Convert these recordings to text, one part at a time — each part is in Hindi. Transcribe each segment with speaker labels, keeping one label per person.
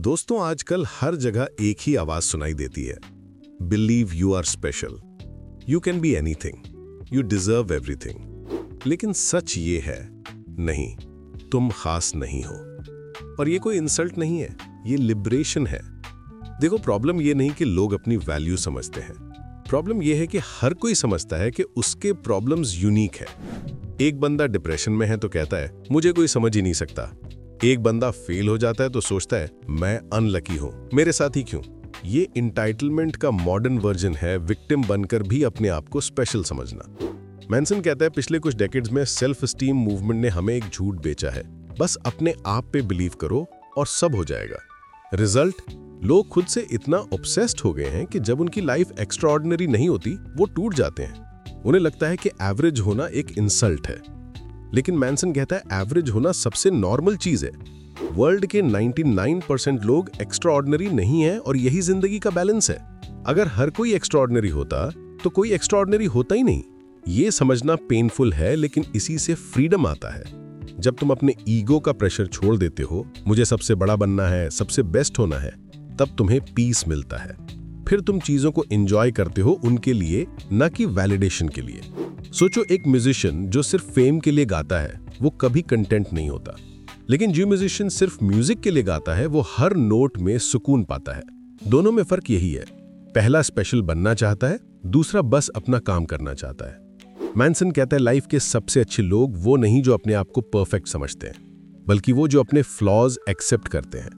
Speaker 1: दोस्तों, आजकल हर जगह एक ही आवाज़ सुनाई देती है। Believe you are special you can be anything you deserve everything लेकिन सच ये है, नहीं, तुम खास नहीं हो। और ये कोई इंसल्ट नहीं है, ये लिबरेशन है। देखो प्रॉब्लम ये नहीं कि लोग अपनी वैल्यू समझते हैं। प्रॉब्लम ये है कि हर कोई समझता है कि उसके प्रॉब्लम्स यूनिक है। एक बंदा डिप्रेशन में है तो कहता है, मुझे कोई समझ ही नहीं सकता। एक बंदा फेल हो जाता है तो सोचता है, मैं अनलकी हूँ। मेरे साथ ही क्यों? ये इंटाइटलमेंट का मॉडर्न वर्जन है विक्टिम बनकर भी अपने आप को स्पेशल समझना। मैंसन कहता है, पिछले कुछ डेकेड्स में सेल्फ स्टीम मूवमेंट ने हमें एक झूठ बेचा है। बस अपने आप पे बिलीव करो और सब हो जाएगा। रिज़ल्ट लोग खुद से इतना ऑब्सेस्ड हो गए हैं कि जब उनकी लाइफ एक्स्ट्रा नहीं होती, वो टूट जाते हैं। उन्हें लगता है कि एवरेज होना एक इंसल्ट है। लेकिन मैंसन कहता है, एवरेज होना सबसे नॉर्मल चीज़ है। वर्ल्ड के 99 परसेंट लोग एक्स्ट्रा नहीं है और यही ज़िंदगी का बैलेंस है। अगर हर कोई एक्स्ट्रा होता तो कोई एक्स्ट्रा होता ही नहीं। ये समझना पेनफुल है, लेकिन इसी से फ्रीडम आता है। जब तुम अपने ईगो का प्रेशर छोड़ देते हो, मुझे सबसे बड़ा बनना है, सबसे बेस्ट होना है, तब तुम्हें पीस मिलता है। फिर तुम चीज़ों को एंजॉय करते हो उनके लिए, न कि वैलिडेशन के लिए। सोचो एक म्यूजिशियन जो सिर्फ़ फेम के लिए गाता है, वो कभी कंटेंट नहीं होता। लेकिन जो म्यूजिशियन सिर्फ़ म्यूज़िक के लिए गाता है, वो हर नोट में सुकून पाता है। दोनों में फ़र्क यही है। पहला स्पेशल बनना चाहता है, दूसरा बस अपना काम करना चाहता है। मैंसन कहता है लाइफ के सबसे अच्छे लोग वो नहीं जो अपने आप को परफेक्ट समझते हैं, बल्कि वो जो अपने फ्लॉज एक्सेप्ट करते हैं।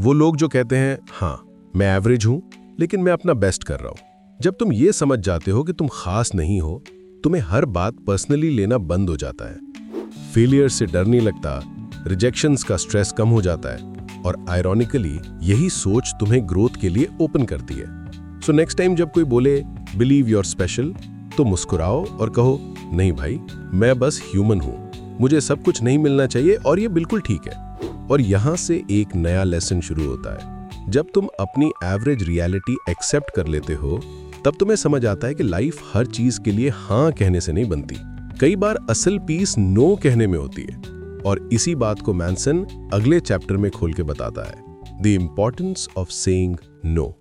Speaker 1: वो लोग जो कहते हैं हाँ मैं एवरेज हूँ, लेकिन मैं अपना बेस्ट कर रहा हूँ। जब तुम ये समझ जाते हो कि तुम खास नहीं हो तुम्हें हर बात पर्सनली लेना बंद हो जाता है। फेलियर से डर नहीं लगता रिजेक्शंस का स्ट्रेस कम हो जाता है और आयरॉनिकली यही सोच तुम्हें ग्रोथ के लिए ओपन करती है। सो नेक्स्ट टाइम जब कोई बोले बिलीव योर स्पेशल तो मुस्कुराओ और कहो, नहीं भाई, मैं बस ह्यूमन हूँ। मुझे सब कुछ नहीं मिलना चाहिए और ये बिल्कुल ठीक है। और यहाँ से एक नया लेसन शुरू होता है। जब तुम अपनी एवरेज रियलिटी एक्सेप्ट कर लेते हो तब तुम्हें समझ आता है कि लाइफ हर चीज़ के लिए हाँ कहने से नहीं बनती। कई बार असल पीस नो कहने में होती है। और इसी बात को मैंसन अगले चैप्टर में खोल के बताता है। The importance of saying no.